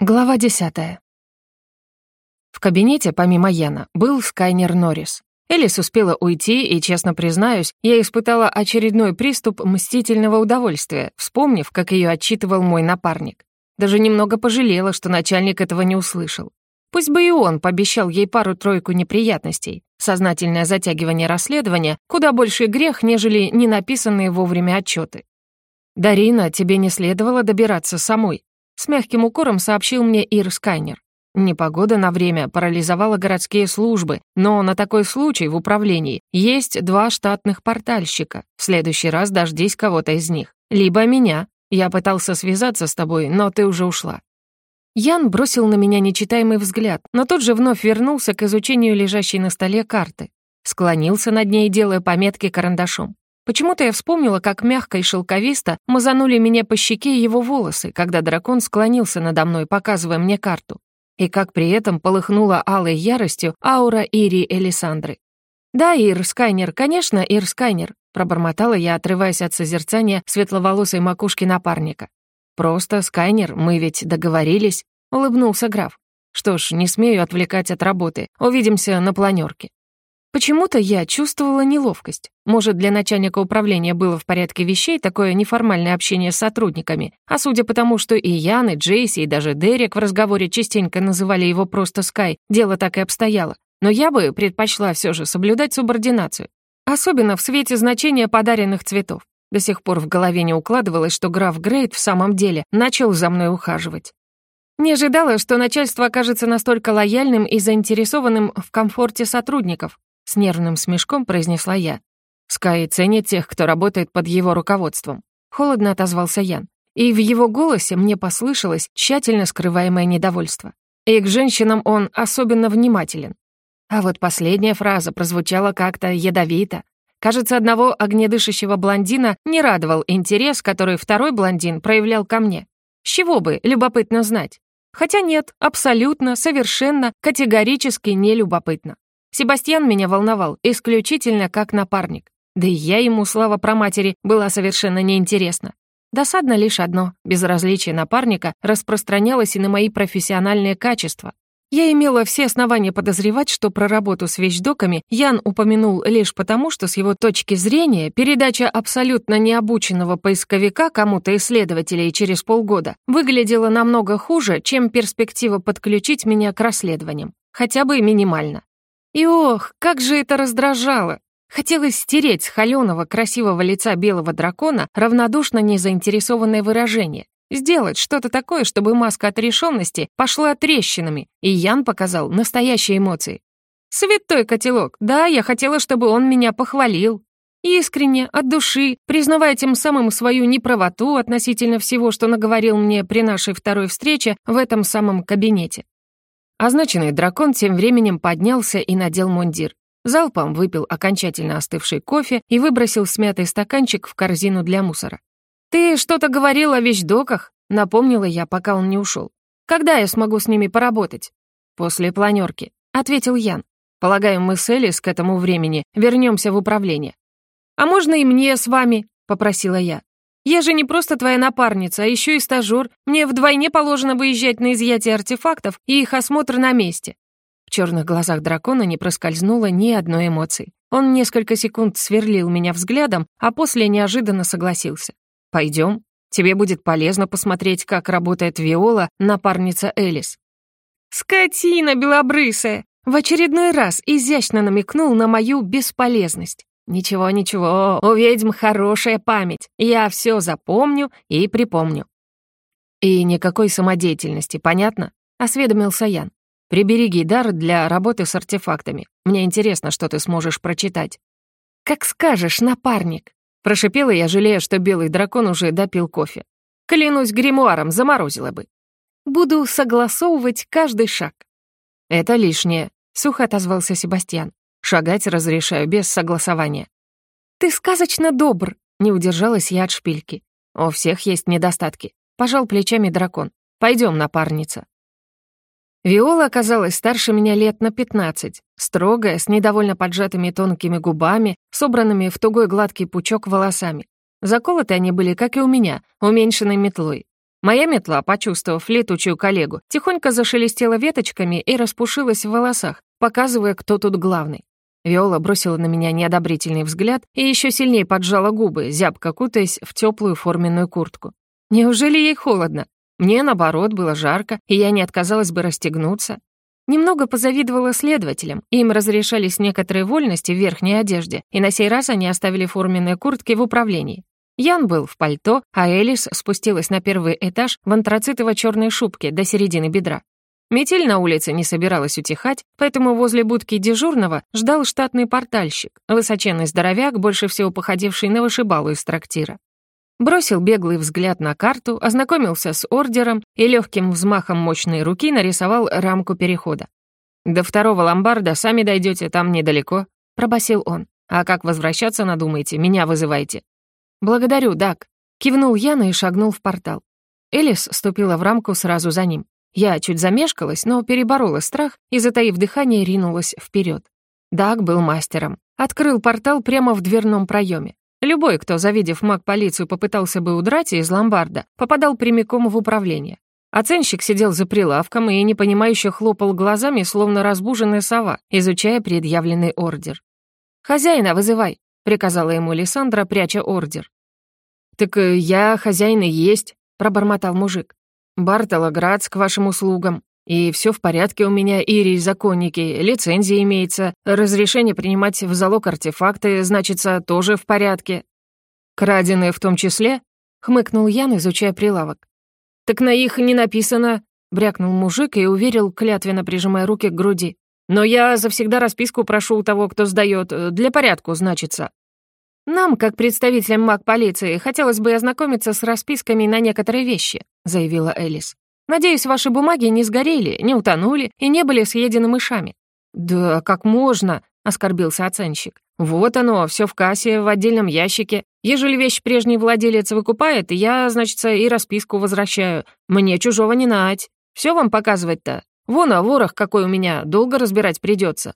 Глава десятая. В кабинете, помимо Яна, был Скайнер Норрис. Элис успела уйти, и, честно признаюсь, я испытала очередной приступ мстительного удовольствия, вспомнив, как ее отчитывал мой напарник. Даже немного пожалела, что начальник этого не услышал. Пусть бы и он пообещал ей пару-тройку неприятностей. Сознательное затягивание расследования — куда больший грех, нежели ненаписанные вовремя отчеты. «Дарина, тебе не следовало добираться самой», с мягким укором сообщил мне Ир Скайнер. Непогода на время парализовала городские службы, но на такой случай в управлении есть два штатных портальщика. В следующий раз дождись кого-то из них. Либо меня. Я пытался связаться с тобой, но ты уже ушла. Ян бросил на меня нечитаемый взгляд, но тут же вновь вернулся к изучению лежащей на столе карты. Склонился над ней, делая пометки карандашом. Почему-то я вспомнила, как мягко и шелковисто мазанули меня по щеке его волосы, когда дракон склонился надо мной, показывая мне карту, и как при этом полыхнула алой яростью аура Ири Элисандры. «Да, Ир Скайнер, конечно, Ир Скайнер», пробормотала я, отрываясь от созерцания светловолосой макушки напарника. «Просто, Скайнер, мы ведь договорились», — улыбнулся граф. «Что ж, не смею отвлекать от работы. Увидимся на планёрке». Почему-то я чувствовала неловкость. Может, для начальника управления было в порядке вещей такое неформальное общение с сотрудниками, а судя по тому, что и Ян, и Джейси, и даже Дерек в разговоре частенько называли его просто Скай, дело так и обстояло. Но я бы предпочла все же соблюдать субординацию. Особенно в свете значения подаренных цветов. До сих пор в голове не укладывалось, что граф Грейт в самом деле начал за мной ухаживать. Не ожидала, что начальство окажется настолько лояльным и заинтересованным в комфорте сотрудников, с нервным смешком произнесла я. Скай ценит тех, кто работает под его руководством. Холодно отозвался Ян. И в его голосе мне послышалось тщательно скрываемое недовольство. И к женщинам он особенно внимателен. А вот последняя фраза прозвучала как-то ядовито. Кажется, одного огнедышащего блондина не радовал интерес, который второй блондин проявлял ко мне. С чего бы, любопытно знать. Хотя нет, абсолютно, совершенно, категорически не любопытно. Себастьян меня волновал исключительно как напарник. Да и я ему, слава про матери, была совершенно неинтересна. Досадно лишь одно — безразличие напарника распространялось и на мои профессиональные качества. Я имела все основания подозревать, что про работу с вещдоками Ян упомянул лишь потому, что с его точки зрения передача абсолютно необученного поисковика кому-то исследователей через полгода выглядела намного хуже, чем перспектива подключить меня к расследованиям, хотя бы минимально. И ох, как же это раздражало! Хотелось стереть с холёного красивого лица белого дракона равнодушно незаинтересованное выражение. Сделать что-то такое, чтобы маска отрешенности пошла трещинами, и Ян показал настоящие эмоции. «Святой котелок, да, я хотела, чтобы он меня похвалил. Искренне, от души, признавая тем самым свою неправоту относительно всего, что наговорил мне при нашей второй встрече в этом самом кабинете. Означенный дракон тем временем поднялся и надел мундир. Залпом выпил окончательно остывший кофе и выбросил смятый стаканчик в корзину для мусора. «Ты что-то говорил о вещдоках?» — напомнила я, пока он не ушел. «Когда я смогу с ними поработать?» «После планерки», — ответил Ян. «Полагаю, мы с Элис к этому времени вернемся в управление». «А можно и мне с вами?» — попросила я. Я же не просто твоя напарница, а еще и стажёр. Мне вдвойне положено выезжать на изъятие артефактов и их осмотр на месте». В черных глазах дракона не проскользнуло ни одной эмоции. Он несколько секунд сверлил меня взглядом, а после неожиданно согласился. Пойдем. Тебе будет полезно посмотреть, как работает Виола, напарница Элис». «Скотина белобрысая!» В очередной раз изящно намекнул на мою бесполезность. «Ничего, ничего, у ведьм хорошая память. Я все запомню и припомню». «И никакой самодеятельности, понятно?» — осведомился Ян. «Прибереги дар для работы с артефактами. Мне интересно, что ты сможешь прочитать». «Как скажешь, напарник!» Прошипела я, жалея, что белый дракон уже допил кофе. Клянусь гримуаром, заморозила бы. Буду согласовывать каждый шаг. «Это лишнее», — сухо отозвался Себастьян. Шагать разрешаю без согласования». «Ты сказочно добр», — не удержалась я от шпильки. «У всех есть недостатки», — пожал плечами дракон. Пойдем, напарница». Виола оказалась старше меня лет на пятнадцать, строгая, с недовольно поджатыми тонкими губами, собранными в тугой гладкий пучок волосами. Заколоты они были, как и у меня, уменьшенной метлой. Моя метла, почувствовав летучую коллегу, тихонько зашелестела веточками и распушилась в волосах, показывая, кто тут главный. Виола бросила на меня неодобрительный взгляд и еще сильнее поджала губы, зябко кутаясь в теплую форменную куртку. Неужели ей холодно? Мне, наоборот, было жарко, и я не отказалась бы расстегнуться. Немного позавидовала следователям, им разрешались некоторые вольности в верхней одежде, и на сей раз они оставили форменные куртки в управлении. Ян был в пальто, а Элис спустилась на первый этаж в антрацитово-черной шубке до середины бедра. Метель на улице не собиралась утихать, поэтому возле будки дежурного ждал штатный портальщик, высоченный здоровяк, больше всего походивший на вышибалу из трактира. Бросил беглый взгляд на карту, ознакомился с ордером и легким взмахом мощной руки нарисовал рамку перехода. «До второго ломбарда сами дойдете, там недалеко», — пробасил он. «А как возвращаться надумаете, меня вызывайте». «Благодарю, Дак», — кивнул Яна и шагнул в портал. Элис ступила в рамку сразу за ним. Я чуть замешкалась, но переборола страх и, затаив дыхание, ринулась вперед. Даг был мастером. Открыл портал прямо в дверном проеме. Любой, кто, завидев маг-полицию, попытался бы удрать из ломбарда, попадал прямиком в управление. Оценщик сидел за прилавком и непонимающе хлопал глазами, словно разбуженная сова, изучая предъявленный ордер. «Хозяина вызывай», — приказала ему Лиссандра, пряча ордер. «Так э, я хозяин и есть», — пробормотал мужик. Бартолоградс к вашим услугам. И все в порядке у меня, Ирий, законники, лицензия имеется, разрешение принимать в залог артефакты, значится, тоже в порядке. Краденые в том числе?» — хмыкнул Ян, изучая прилавок. «Так на их не написано», — брякнул мужик и уверил, клятвенно прижимая руки к груди. «Но я завсегда расписку прошу у того, кто сдает, для порядку, значится». «Нам, как представителям маг-полиции, хотелось бы ознакомиться с расписками на некоторые вещи», заявила Элис. «Надеюсь, ваши бумаги не сгорели, не утонули и не были съедены мышами». «Да как можно?» — оскорбился оценщик. «Вот оно, все в кассе, в отдельном ящике. Ежели вещь прежний владелец выкупает, я, значит, и расписку возвращаю. Мне чужого не нать. Все вам показывать-то? Вон о ворох какой у меня, долго разбирать придется.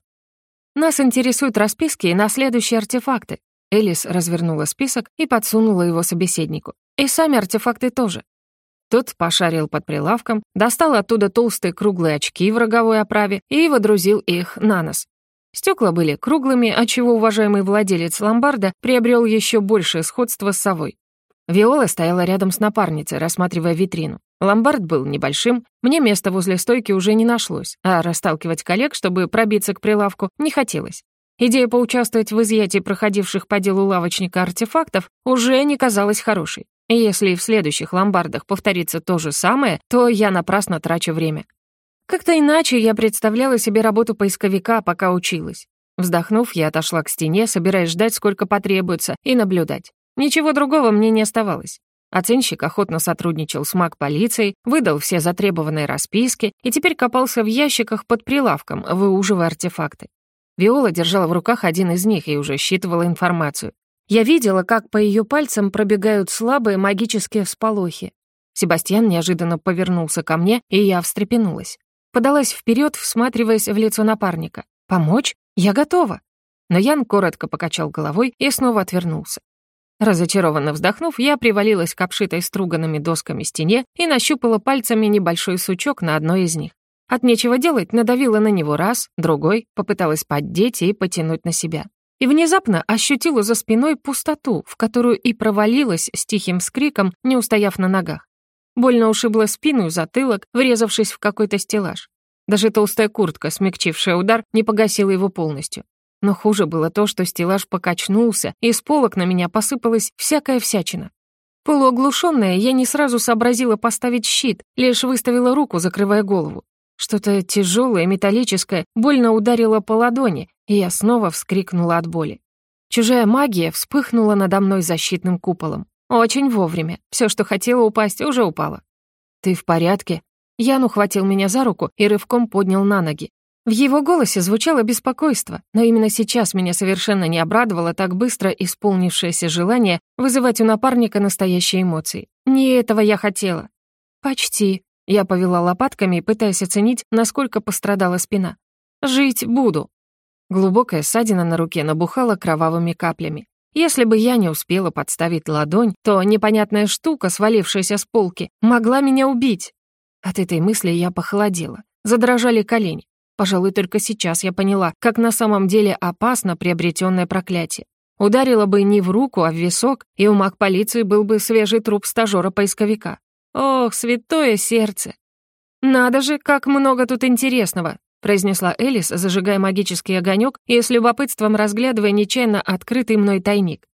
Нас интересуют расписки на следующие артефакты. Элис развернула список и подсунула его собеседнику. «И сами артефакты тоже». Тот пошарил под прилавком, достал оттуда толстые круглые очки в роговой оправе и водрузил их на нос. Стекла были круглыми, отчего уважаемый владелец ломбарда приобрел еще большее сходство с совой. Виола стояла рядом с напарницей, рассматривая витрину. Ломбард был небольшим, мне места возле стойки уже не нашлось, а расталкивать коллег, чтобы пробиться к прилавку, не хотелось. Идея поучаствовать в изъятии проходивших по делу лавочника артефактов уже не казалась хорошей. Если в следующих ломбардах повторится то же самое, то я напрасно трачу время. Как-то иначе я представляла себе работу поисковика, пока училась. Вздохнув, я отошла к стене, собираясь ждать, сколько потребуется, и наблюдать. Ничего другого мне не оставалось. Оценщик охотно сотрудничал с маг-полицией, выдал все затребованные расписки и теперь копался в ящиках под прилавком, выуживая артефакты. Виола держала в руках один из них и уже считывала информацию. Я видела, как по ее пальцам пробегают слабые магические всполохи. Себастьян неожиданно повернулся ко мне, и я встрепенулась. Подалась вперед, всматриваясь в лицо напарника. «Помочь? Я готова!» Но Ян коротко покачал головой и снова отвернулся. Разочарованно вздохнув, я привалилась к обшитой струганными досками стене и нащупала пальцами небольшой сучок на одной из них. От нечего делать надавила на него раз, другой, попыталась поддеть и потянуть на себя. И внезапно ощутила за спиной пустоту, в которую и провалилась с тихим скриком, не устояв на ногах. Больно ушибла спину и затылок, врезавшись в какой-то стеллаж. Даже толстая куртка, смягчившая удар, не погасила его полностью. Но хуже было то, что стеллаж покачнулся, и с полок на меня посыпалась всякая всячина. Полуоглушенная, я не сразу сообразила поставить щит, лишь выставила руку, закрывая голову. Что-то тяжелое, металлическое, больно ударило по ладони, и я снова вскрикнула от боли. Чужая магия вспыхнула надо мной защитным куполом. Очень вовремя. Все, что хотела упасть, уже упало. «Ты в порядке?» Ян ухватил меня за руку и рывком поднял на ноги. В его голосе звучало беспокойство, но именно сейчас меня совершенно не обрадовало так быстро исполнившееся желание вызывать у напарника настоящие эмоции. Не этого я хотела. «Почти», я повела лопатками, пытаясь оценить, насколько пострадала спина. «Жить буду». Глубокая ссадина на руке набухала кровавыми каплями. Если бы я не успела подставить ладонь, то непонятная штука, свалившаяся с полки, могла меня убить. От этой мысли я похолодела. Задрожали колени. Пожалуй, только сейчас я поняла, как на самом деле опасно приобретенное проклятие. Ударило бы не в руку, а в висок, и у маг полиции был бы свежий труп стажера-поисковика. Ох, святое сердце! Надо же, как много тут интересного! произнесла Элис, зажигая магический огонек и с любопытством разглядывая нечаянно открытый мной тайник.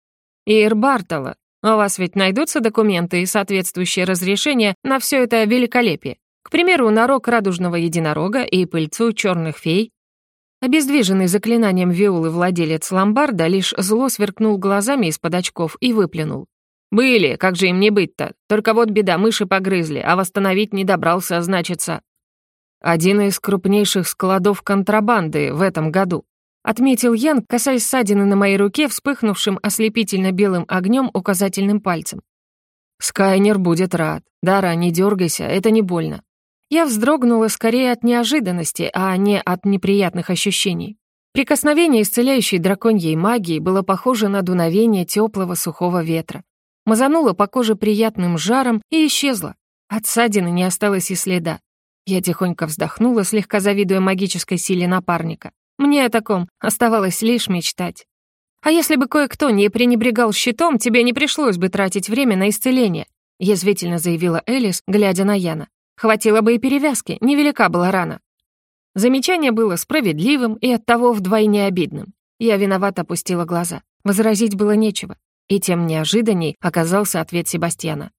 «Ир Бартола, у вас ведь найдутся документы и соответствующие разрешения на все это великолепие? К примеру, на рог радужного единорога и пыльцу черных фей?» Обездвиженный заклинанием Виолы владелец ломбарда лишь зло сверкнул глазами из-под очков и выплюнул. «Были, как же им не быть-то? Только вот беда, мыши погрызли, а восстановить не добрался, значится...» Один из крупнейших складов контрабанды в этом году. Отметил Ян, касаясь ссадины на моей руке, вспыхнувшим ослепительно белым огнем указательным пальцем. «Скайнер будет рад. Дара, не дергайся, это не больно». Я вздрогнула скорее от неожиданности, а не от неприятных ощущений. Прикосновение исцеляющей драконьей магии было похоже на дуновение теплого сухого ветра. Мазануло по коже приятным жаром и исчезло. От ссадины не осталось и следа. Я тихонько вздохнула, слегка завидуя магической силе напарника. Мне о таком оставалось лишь мечтать. А если бы кое-кто не пренебрегал щитом, тебе не пришлось бы тратить время на исцеление, язвительно заявила Элис, глядя на Яна. Хватило бы и перевязки, невелика была рана. Замечание было справедливым и оттого вдвойне обидным. Я виновато опустила глаза. Возразить было нечего. И тем неожиданней оказался ответ Себастьяна.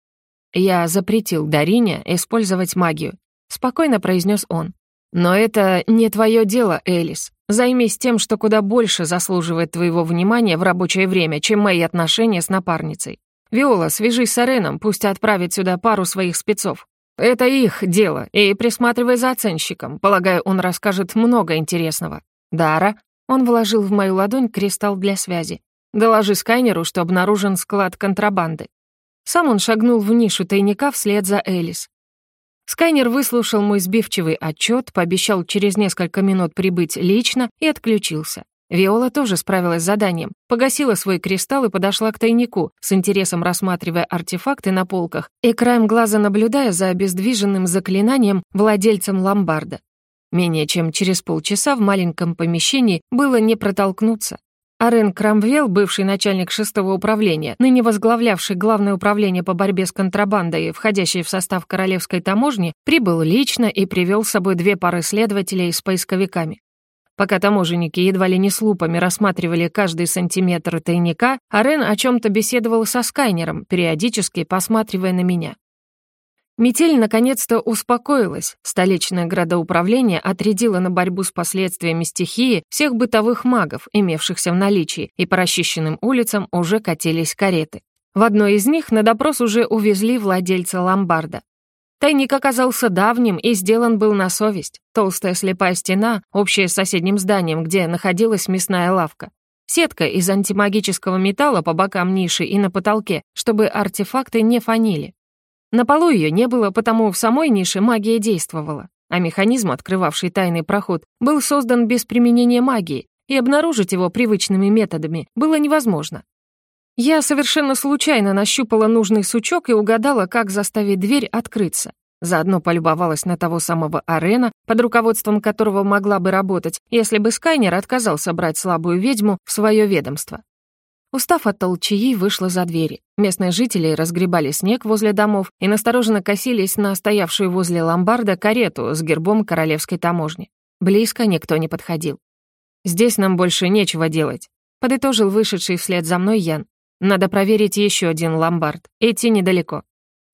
Я запретил Дарине использовать магию, спокойно произнес он. «Но это не твое дело, Элис. Займись тем, что куда больше заслуживает твоего внимания в рабочее время, чем мои отношения с напарницей. Виола, свяжись с Ареном, пусть отправит сюда пару своих спецов. Это их дело, и присматривай за оценщиком. Полагаю, он расскажет много интересного. Дара?» Он вложил в мою ладонь кристалл для связи. «Доложи скайнеру, что обнаружен склад контрабанды». Сам он шагнул в нишу тайника вслед за Элис. Скайнер выслушал мой сбивчивый отчет, пообещал через несколько минут прибыть лично и отключился. Виола тоже справилась с заданием, погасила свой кристалл и подошла к тайнику, с интересом рассматривая артефакты на полках и краем глаза наблюдая за обездвиженным заклинанием владельцем ломбарда. Менее чем через полчаса в маленьком помещении было не протолкнуться. Арен Крамвелл, бывший начальник шестого управления, ныне возглавлявший главное управление по борьбе с контрабандой, входящий в состав королевской таможни, прибыл лично и привел с собой две пары следователей с поисковиками. Пока таможенники едва ли не с лупами рассматривали каждый сантиметр тайника, Арен о чем-то беседовал со скайнером, периодически посматривая на меня. Метель наконец-то успокоилась. Столичное градоуправление отрядило на борьбу с последствиями стихии всех бытовых магов, имевшихся в наличии, и по расчищенным улицам уже катились кареты. В одной из них на допрос уже увезли владельца ломбарда. Тайник оказался давним и сделан был на совесть. Толстая слепая стена, общая с соседним зданием, где находилась мясная лавка. Сетка из антимагического металла по бокам ниши и на потолке, чтобы артефакты не фанили. На полу ее не было, потому в самой нише магия действовала, а механизм, открывавший тайный проход, был создан без применения магии, и обнаружить его привычными методами было невозможно. Я совершенно случайно нащупала нужный сучок и угадала, как заставить дверь открыться. Заодно полюбовалась на того самого Арена, под руководством которого могла бы работать, если бы Скайнер отказался брать слабую ведьму в свое ведомство. Устав от толчаи, вышла за двери. Местные жители разгребали снег возле домов и настороженно косились на стоявшую возле ломбарда карету с гербом королевской таможни. Близко никто не подходил. «Здесь нам больше нечего делать», — подытожил вышедший вслед за мной Ян. «Надо проверить еще один ломбард. Идти недалеко».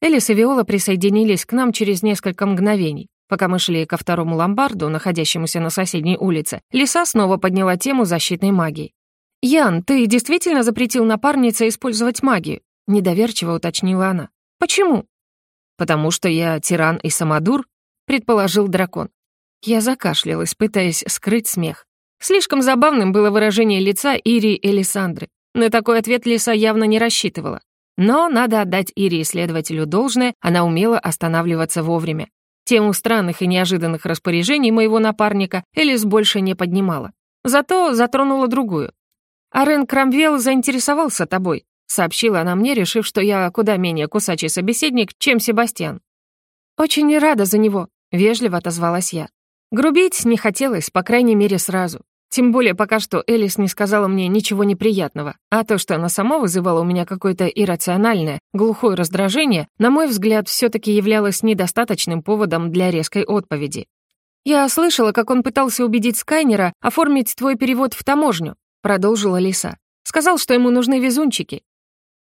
Элис и Виола присоединились к нам через несколько мгновений. Пока мы шли ко второму ломбарду, находящемуся на соседней улице, Лиса снова подняла тему защитной магии. «Ян, ты действительно запретил напарнице использовать магию?» — недоверчиво уточнила она. «Почему?» «Потому что я тиран и самодур», — предположил дракон. Я закашлялась, пытаясь скрыть смех. Слишком забавным было выражение лица Ири и Элисандры. На такой ответ Лиса явно не рассчитывала. Но надо отдать Ире исследователю должное, она умела останавливаться вовремя. Тему странных и неожиданных распоряжений моего напарника Элис больше не поднимала. Зато затронула другую. Арен Крамвелл заинтересовался тобой», — сообщила она мне, решив, что я куда менее кусачий собеседник, чем Себастьян. «Очень рада за него», — вежливо отозвалась я. Грубить не хотелось, по крайней мере, сразу. Тем более пока что Элис не сказала мне ничего неприятного, а то, что она сама вызывала у меня какое-то иррациональное, глухое раздражение, на мой взгляд, все таки являлось недостаточным поводом для резкой отповеди. «Я слышала, как он пытался убедить Скайнера оформить твой перевод в таможню», — продолжила Лиса. «Сказал, что ему нужны везунчики».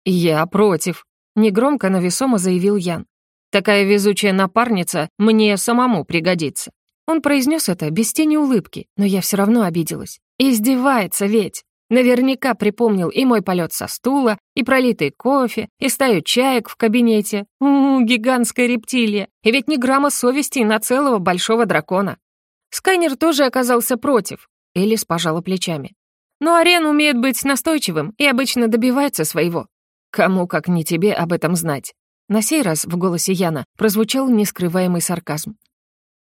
«Я против», — негромко, но весомо заявил Ян. «Такая везучая напарница мне самому пригодится». Он произнес это без тени улыбки, но я все равно обиделась. Издевается ведь. Наверняка припомнил и мой полет со стула, и пролитый кофе, и стаю чаек в кабинете. У, -у, -у гигантская рептилия. И ведь ни грамма совести на целого большого дракона. Скайнер тоже оказался против. Элис пожала плечами. Но Арен умеет быть настойчивым и обычно добивается своего. Кому, как не тебе, об этом знать. На сей раз в голосе Яна прозвучал нескрываемый сарказм.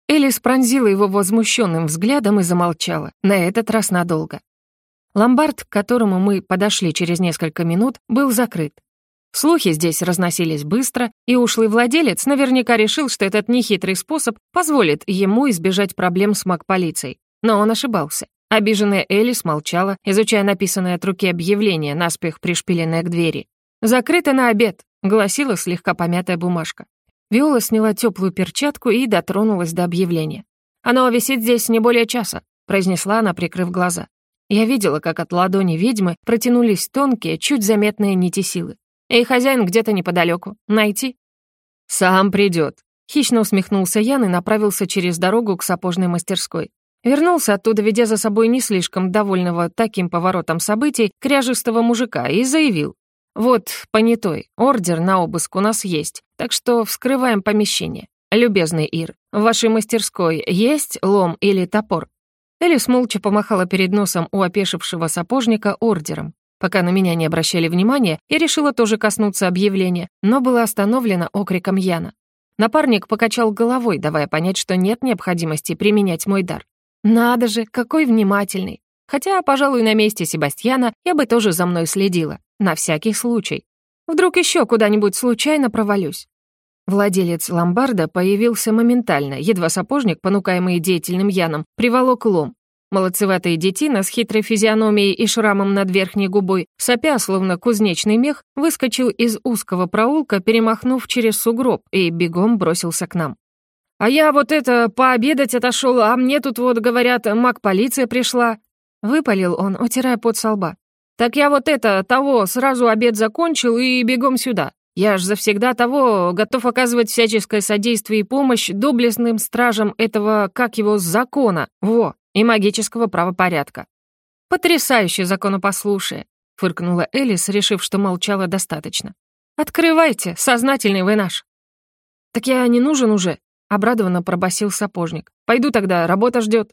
Элис пронзила его возмущенным взглядом и замолчала, на этот раз надолго. Ломбард, к которому мы подошли через несколько минут, был закрыт. Слухи здесь разносились быстро, и ушлый владелец наверняка решил, что этот нехитрый способ позволит ему избежать проблем с маг-полицией. Но он ошибался. Обиженная Элис молчала, изучая написанное от руки объявление, наспех пришпиленное к двери. «Закрыто на обед», — гласила слегка помятая бумажка. Виола сняла теплую перчатку и дотронулась до объявления. «Оно висит здесь не более часа», — произнесла она, прикрыв глаза. Я видела, как от ладони ведьмы протянулись тонкие, чуть заметные нити силы. «Эй, хозяин где-то неподалеку. Найти?» «Сам придет», — хищно усмехнулся Ян и направился через дорогу к сапожной мастерской. Вернулся оттуда, ведя за собой не слишком довольного таким поворотом событий кряжистого мужика, и заявил. «Вот, понятой, ордер на обыск у нас есть, так что вскрываем помещение. Любезный Ир, в вашей мастерской есть лом или топор?» Элис молча помахала перед носом у опешившего сапожника ордером. Пока на меня не обращали внимания, я решила тоже коснуться объявления, но была остановлена окриком Яна. Напарник покачал головой, давая понять, что нет необходимости применять мой дар. «Надо же, какой внимательный! Хотя, пожалуй, на месте Себастьяна я бы тоже за мной следила. На всякий случай. Вдруг еще куда-нибудь случайно провалюсь. Владелец ломбарда появился моментально, едва сапожник, понукаемый деятельным Яном, приволок лом. Молодцеватый детина с хитрой физиономией и шрамом над верхней губой, сопя, словно кузнечный мех, выскочил из узкого проулка, перемахнув через сугроб, и бегом бросился к нам. «А я вот это, пообедать отошел, а мне тут вот, говорят, маг-полиция пришла», — выпалил он, утирая пот со лба. «Так я вот это, того, сразу обед закончил и бегом сюда. Я ж завсегда того, готов оказывать всяческое содействие и помощь доблестным стражам этого, как его, закона, во, и магического правопорядка». «Потрясающе законопослушие», — фыркнула Элис, решив, что молчала достаточно. «Открывайте, сознательный вы наш». «Так я не нужен уже», — обрадованно пробасил сапожник. «Пойду тогда, работа ждет».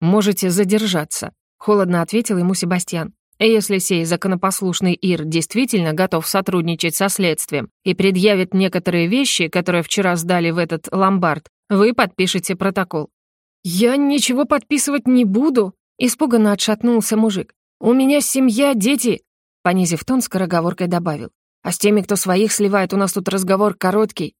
«Можете задержаться», — холодно ответил ему Себастьян. Если сей законопослушный Ир действительно готов сотрудничать со следствием и предъявит некоторые вещи, которые вчера сдали в этот ломбард, вы подпишете протокол». «Я ничего подписывать не буду», — испуганно отшатнулся мужик. «У меня семья, дети», — понизив тон, скороговоркой добавил. «А с теми, кто своих сливает, у нас тут разговор короткий».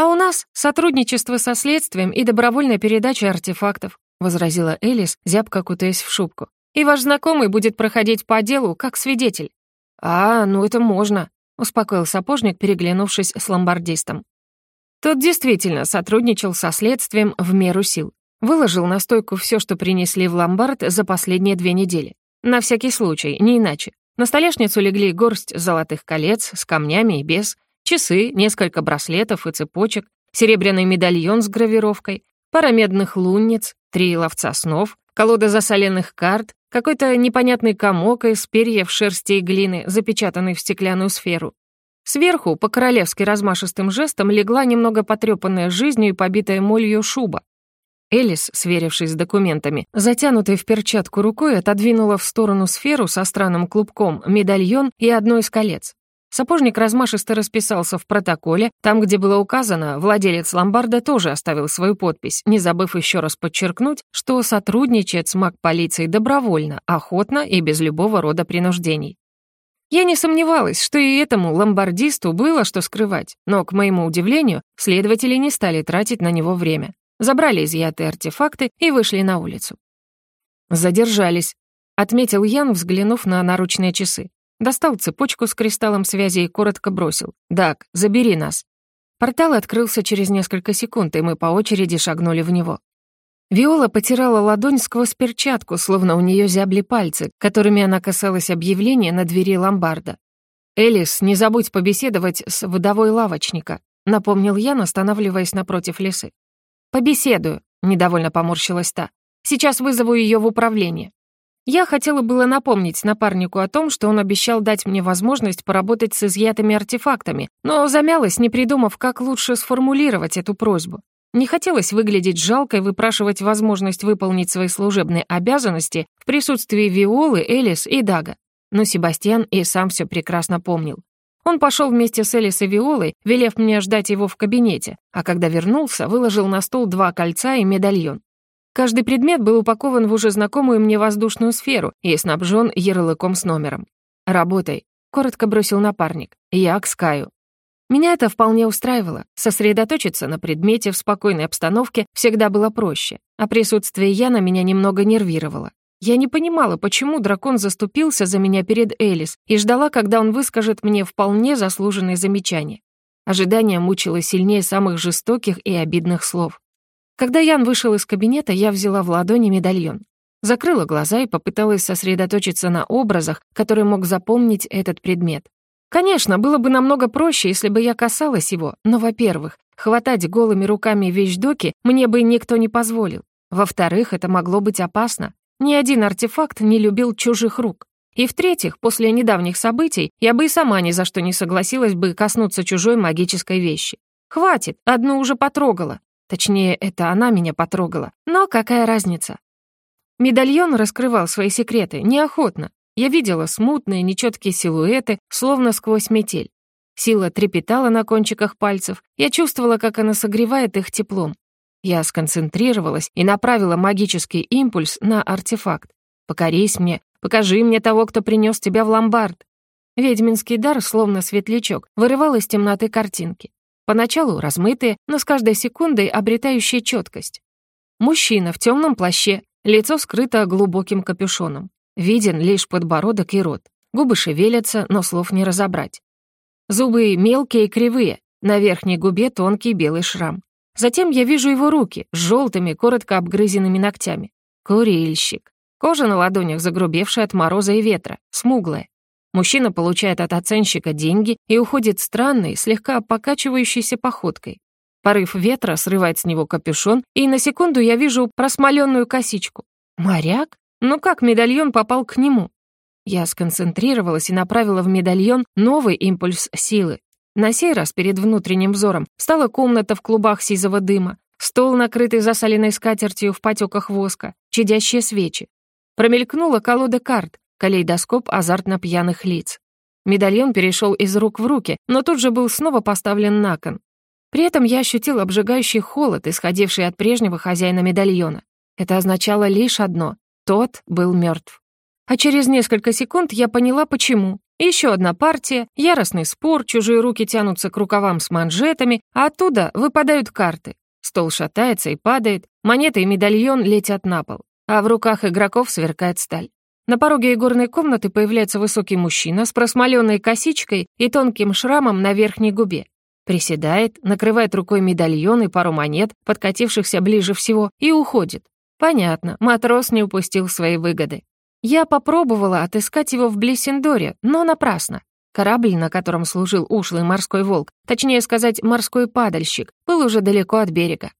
«А у нас сотрудничество со следствием и добровольная передача артефактов», — возразила Элис, зябко кутаясь в шубку и ваш знакомый будет проходить по делу как свидетель». «А, ну это можно», — успокоил сапожник, переглянувшись с ломбардистом. Тот действительно сотрудничал со следствием в меру сил. Выложил на стойку все, что принесли в ломбард за последние две недели. На всякий случай, не иначе. На столешницу легли горсть золотых колец с камнями и без, часы, несколько браслетов и цепочек, серебряный медальон с гравировкой, пара медных лунниц, три ловца снов, колода засоленных карт, какой-то непонятный комок из перьев, шерсти и глины, запечатанный в стеклянную сферу. Сверху, по-королевски размашистым жестом, легла немного потрепанная жизнью и побитая молью шуба. Элис, сверившись с документами, затянутой в перчатку рукой, отодвинула в сторону сферу со странным клубком, медальон и одно из колец. Сапожник размашисто расписался в протоколе. Там, где было указано, владелец ломбарда тоже оставил свою подпись, не забыв еще раз подчеркнуть, что сотрудничает с маг-полицией добровольно, охотно и без любого рода принуждений. Я не сомневалась, что и этому ломбардисту было что скрывать, но, к моему удивлению, следователи не стали тратить на него время. Забрали изъятые артефакты и вышли на улицу. «Задержались», — отметил Ян, взглянув на наручные часы. Достал цепочку с кристаллом связи и коротко бросил. «Дак, забери нас». Портал открылся через несколько секунд, и мы по очереди шагнули в него. Виола потирала ладонь сквозь перчатку, словно у нее зябли пальцы, которыми она касалась объявления на двери ломбарда. «Элис, не забудь побеседовать с вдовой лавочника», напомнил я, останавливаясь напротив лесы. «Побеседую», — недовольно поморщилась та. «Сейчас вызову ее в управление». Я хотела было напомнить напарнику о том, что он обещал дать мне возможность поработать с изъятыми артефактами, но замялась, не придумав, как лучше сформулировать эту просьбу. Не хотелось выглядеть жалко и выпрашивать возможность выполнить свои служебные обязанности в присутствии Виолы, Элис и Дага. Но Себастьян и сам все прекрасно помнил. Он пошел вместе с Элис и Виолой, велев мне ждать его в кабинете, а когда вернулся, выложил на стол два кольца и медальон. Каждый предмет был упакован в уже знакомую мне воздушную сферу и снабжен ярлыком с номером. «Работай», — коротко бросил напарник. «Я к Скаю». Меня это вполне устраивало. Сосредоточиться на предмете в спокойной обстановке всегда было проще, а присутствие Яна меня немного нервировало. Я не понимала, почему дракон заступился за меня перед Элис и ждала, когда он выскажет мне вполне заслуженные замечания. Ожидание мучило сильнее самых жестоких и обидных слов. Когда Ян вышел из кабинета, я взяла в ладони медальон. Закрыла глаза и попыталась сосредоточиться на образах, которые мог запомнить этот предмет. Конечно, было бы намного проще, если бы я касалась его, но, во-первых, хватать голыми руками вещдоки мне бы никто не позволил. Во-вторых, это могло быть опасно. Ни один артефакт не любил чужих рук. И в-третьих, после недавних событий я бы и сама ни за что не согласилась бы коснуться чужой магической вещи. Хватит, одну уже потрогала. Точнее, это она меня потрогала. Но какая разница? Медальон раскрывал свои секреты неохотно. Я видела смутные, нечеткие силуэты, словно сквозь метель. Сила трепетала на кончиках пальцев. Я чувствовала, как она согревает их теплом. Я сконцентрировалась и направила магический импульс на артефакт. «Покорись мне, покажи мне того, кто принес тебя в ломбард». Ведьминский дар, словно светлячок, вырывал из темноты картинки. Поначалу размытые, но с каждой секундой обретающие четкость. Мужчина в темном плаще, лицо скрыто глубоким капюшоном. Виден лишь подбородок и рот. Губы шевелятся, но слов не разобрать. Зубы мелкие и кривые, на верхней губе тонкий белый шрам. Затем я вижу его руки с желтыми, коротко обгрызенными ногтями. Курильщик. Кожа на ладонях загрубевшая от мороза и ветра, смуглая. Мужчина получает от оценщика деньги и уходит странной, слегка покачивающейся походкой. Порыв ветра срывает с него капюшон, и на секунду я вижу просмоленную косичку. Моряк? Ну как медальон попал к нему? Я сконцентрировалась и направила в медальон новый импульс силы. На сей раз перед внутренним взором стала комната в клубах сизого дыма, стол, накрытый засаленной скатертью в потеках воска, чадящие свечи. Промелькнула колода карт, калейдоскоп азартно пьяных лиц. Медальон перешел из рук в руки, но тут же был снова поставлен на кон. При этом я ощутил обжигающий холод, исходивший от прежнего хозяина медальона. Это означало лишь одно — тот был мертв. А через несколько секунд я поняла, почему. Еще одна партия, яростный спор, чужие руки тянутся к рукавам с манжетами, а оттуда выпадают карты. Стол шатается и падает, монеты и медальон летят на пол, а в руках игроков сверкает сталь. На пороге игорной комнаты появляется высокий мужчина с просмоленной косичкой и тонким шрамом на верхней губе. Приседает, накрывает рукой медальон и пару монет, подкатившихся ближе всего, и уходит. Понятно, матрос не упустил своей выгоды. Я попробовала отыскать его в Блиссендоре, но напрасно. Корабль, на котором служил ушлый морской волк, точнее сказать, морской падальщик, был уже далеко от берега.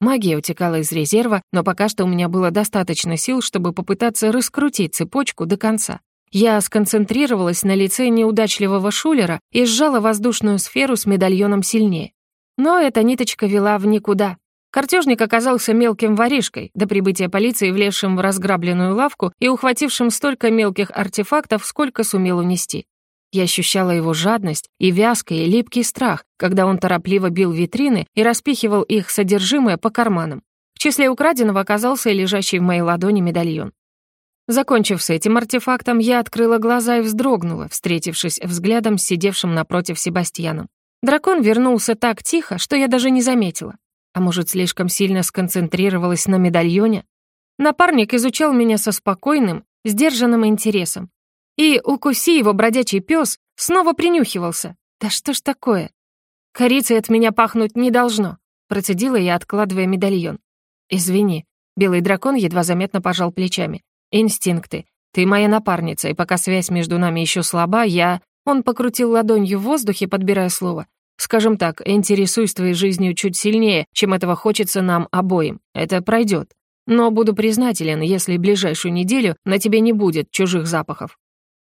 Магия утекала из резерва, но пока что у меня было достаточно сил, чтобы попытаться раскрутить цепочку до конца. Я сконцентрировалась на лице неудачливого шулера и сжала воздушную сферу с медальоном сильнее. Но эта ниточка вела в никуда. Картежник оказался мелким воришкой, до прибытия полиции влезшим в разграбленную лавку и ухватившим столько мелких артефактов, сколько сумел унести. Я ощущала его жадность и вязкий и липкий страх, когда он торопливо бил витрины и распихивал их содержимое по карманам. В числе украденного оказался и лежащий в моей ладони медальон. Закончив с этим артефактом, я открыла глаза и вздрогнула, встретившись взглядом с сидевшим напротив Себастьяном. Дракон вернулся так тихо, что я даже не заметила. А может, слишком сильно сконцентрировалась на медальоне? Напарник изучал меня со спокойным, сдержанным интересом. И укуси его бродячий пес снова принюхивался. Да что ж такое? Корицей от меня пахнуть не должно, процедила я, откладывая медальон. Извини. Белый дракон едва заметно пожал плечами. Инстинкты. Ты моя напарница, и пока связь между нами еще слаба, я... Он покрутил ладонью в воздухе, подбирая слово. Скажем так, интересуюсь твоей жизнью чуть сильнее, чем этого хочется нам обоим. Это пройдет. Но буду признателен, если ближайшую неделю на тебе не будет чужих запахов.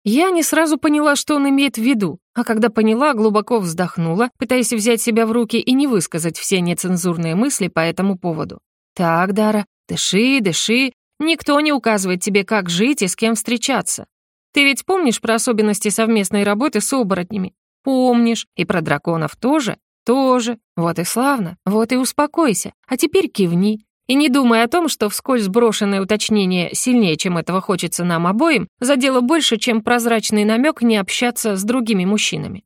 Я не сразу поняла, что он имеет в виду, а когда поняла, глубоко вздохнула, пытаясь взять себя в руки и не высказать все нецензурные мысли по этому поводу. «Так, Дара, дыши, дыши. Никто не указывает тебе, как жить и с кем встречаться. Ты ведь помнишь про особенности совместной работы с оборотнями? Помнишь. И про драконов тоже? Тоже. Вот и славно. Вот и успокойся. А теперь кивни. И не думай о том, что вскользь брошенное уточнение сильнее, чем этого хочется нам обоим, задело больше, чем прозрачный намек не общаться с другими мужчинами.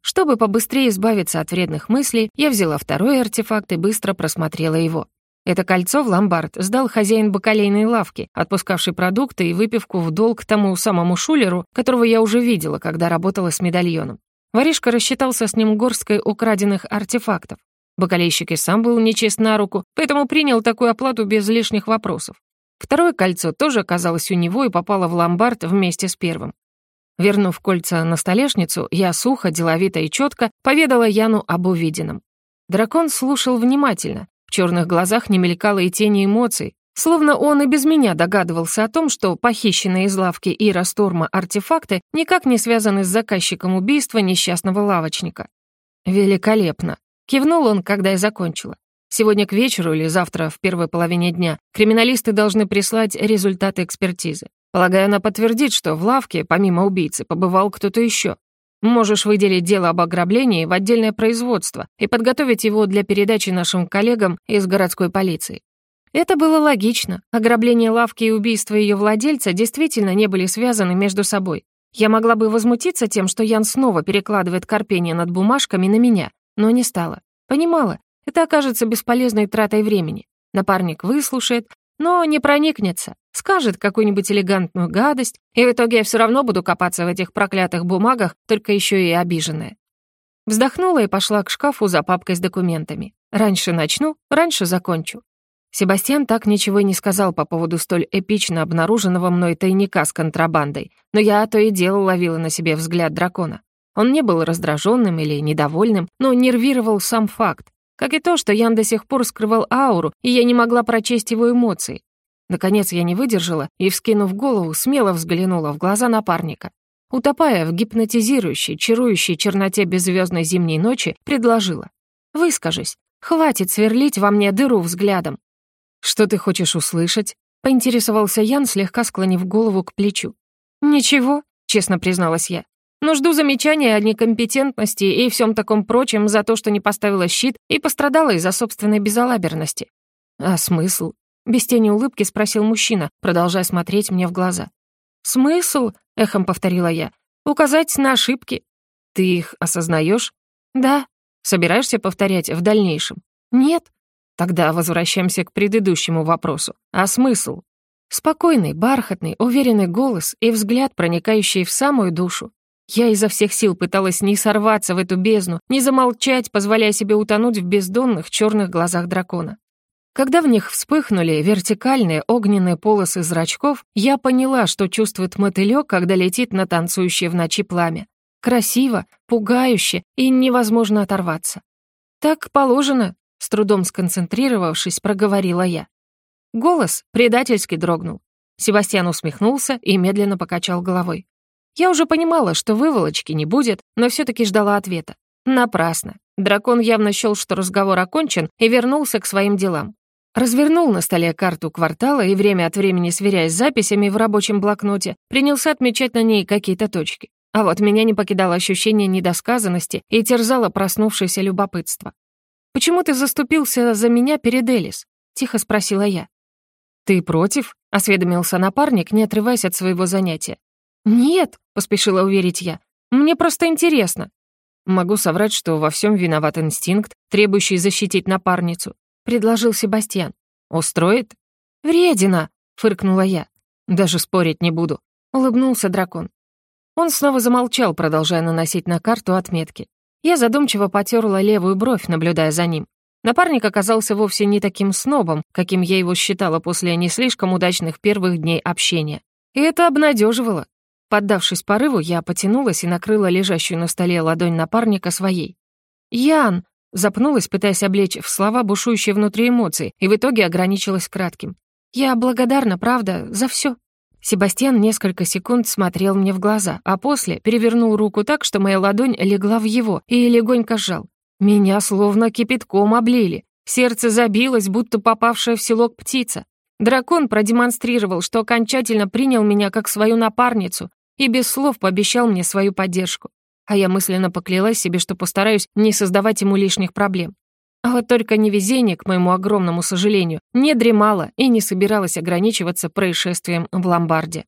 Чтобы побыстрее избавиться от вредных мыслей, я взяла второй артефакт и быстро просмотрела его. Это кольцо в ломбард сдал хозяин бакалейной лавки, отпускавший продукты и выпивку в долг тому самому шулеру, которого я уже видела, когда работала с медальоном. Воришка рассчитался с ним горсткой украденных артефактов. Бакалейщик и сам был нечист на руку, поэтому принял такую оплату без лишних вопросов. Второе кольцо тоже оказалось у него и попало в ломбард вместе с первым. Вернув кольца на столешницу, я сухо, деловито и четко поведала Яну об увиденном. Дракон слушал внимательно, в черных глазах не мелькало и тени эмоций, словно он и без меня догадывался о том, что похищенные из лавки Ира Сторма артефакты никак не связаны с заказчиком убийства несчастного лавочника. «Великолепно!» — кивнул он, когда я закончила. «Сегодня к вечеру или завтра в первой половине дня криминалисты должны прислать результаты экспертизы. Полагаю, она подтвердит, что в лавке, помимо убийцы, побывал кто-то еще. Можешь выделить дело об ограблении в отдельное производство и подготовить его для передачи нашим коллегам из городской полиции. Это было логично. Ограбление лавки и убийство ее владельца действительно не были связаны между собой. Я могла бы возмутиться тем, что Ян снова перекладывает корпение над бумажками на меня, но не стала. Понимала, это окажется бесполезной тратой времени. Напарник выслушает, но не проникнется, скажет какую-нибудь элегантную гадость, и в итоге я все равно буду копаться в этих проклятых бумагах, только еще и обиженная. Вздохнула и пошла к шкафу за папкой с документами. Раньше начну, раньше закончу. Себастьян так ничего и не сказал по поводу столь эпично обнаруженного мной тайника с контрабандой, но я то и дело ловила на себе взгляд дракона. Он не был раздраженным или недовольным, но нервировал сам факт. Как и то, что Ян до сих пор скрывал ауру, и я не могла прочесть его эмоции. Наконец я не выдержала и, вскинув голову, смело взглянула в глаза напарника. Утопая в гипнотизирующей, чарующей черноте беззвездной зимней ночи, предложила. «Выскажись. Хватит сверлить во мне дыру взглядом». «Что ты хочешь услышать?» — поинтересовался Ян, слегка склонив голову к плечу. «Ничего», — честно призналась я. Но жду замечания о некомпетентности и всем таком прочем за то, что не поставила щит и пострадала из-за собственной безалаберности. А смысл? Без тени улыбки спросил мужчина, продолжая смотреть мне в глаза. «Смысл?» — эхом повторила я. «Указать на ошибки». «Ты их осознаешь?» «Да». «Собираешься повторять в дальнейшем?» «Нет». Тогда возвращаемся к предыдущему вопросу. А смысл? Спокойный, бархатный, уверенный голос и взгляд, проникающий в самую душу. Я изо всех сил пыталась не сорваться в эту бездну, не замолчать, позволяя себе утонуть в бездонных черных глазах дракона. Когда в них вспыхнули вертикальные огненные полосы зрачков, я поняла, что чувствует мотылёк, когда летит на танцующее в ночи пламя. Красиво, пугающе и невозможно оторваться. «Так положено», — с трудом сконцентрировавшись, проговорила я. Голос предательски дрогнул. Себастьян усмехнулся и медленно покачал головой. Я уже понимала, что выволочки не будет, но все таки ждала ответа. Напрасно. Дракон явно счёл, что разговор окончен, и вернулся к своим делам. Развернул на столе карту квартала и время от времени, сверяясь с записями в рабочем блокноте, принялся отмечать на ней какие-то точки. А вот меня не покидало ощущение недосказанности и терзало проснувшееся любопытство. «Почему ты заступился за меня перед Элис?» — тихо спросила я. «Ты против?» — осведомился напарник, не отрываясь от своего занятия. «Нет», — поспешила уверить я, — «мне просто интересно». «Могу соврать, что во всем виноват инстинкт, требующий защитить напарницу», — предложил Себастьян. «Устроит?» «Вредина!» — фыркнула я. «Даже спорить не буду», — улыбнулся дракон. Он снова замолчал, продолжая наносить на карту отметки. Я задумчиво потерла левую бровь, наблюдая за ним. Напарник оказался вовсе не таким снобом, каким я его считала после не слишком удачных первых дней общения. И это обнадеживало. Поддавшись порыву, я потянулась и накрыла лежащую на столе ладонь напарника своей. «Ян!» — запнулась, пытаясь облечь в слова бушующие внутри эмоции, и в итоге ограничилась кратким. «Я благодарна, правда, за все. Себастьян несколько секунд смотрел мне в глаза, а после перевернул руку так, что моя ладонь легла в его и легонько сжал. Меня словно кипятком облили. Сердце забилось, будто попавшая в селок птица. Дракон продемонстрировал, что окончательно принял меня как свою напарницу и без слов пообещал мне свою поддержку. А я мысленно поклялась себе, что постараюсь не создавать ему лишних проблем. А вот только невезение, к моему огромному сожалению, не дремало и не собиралось ограничиваться происшествием в ломбарде.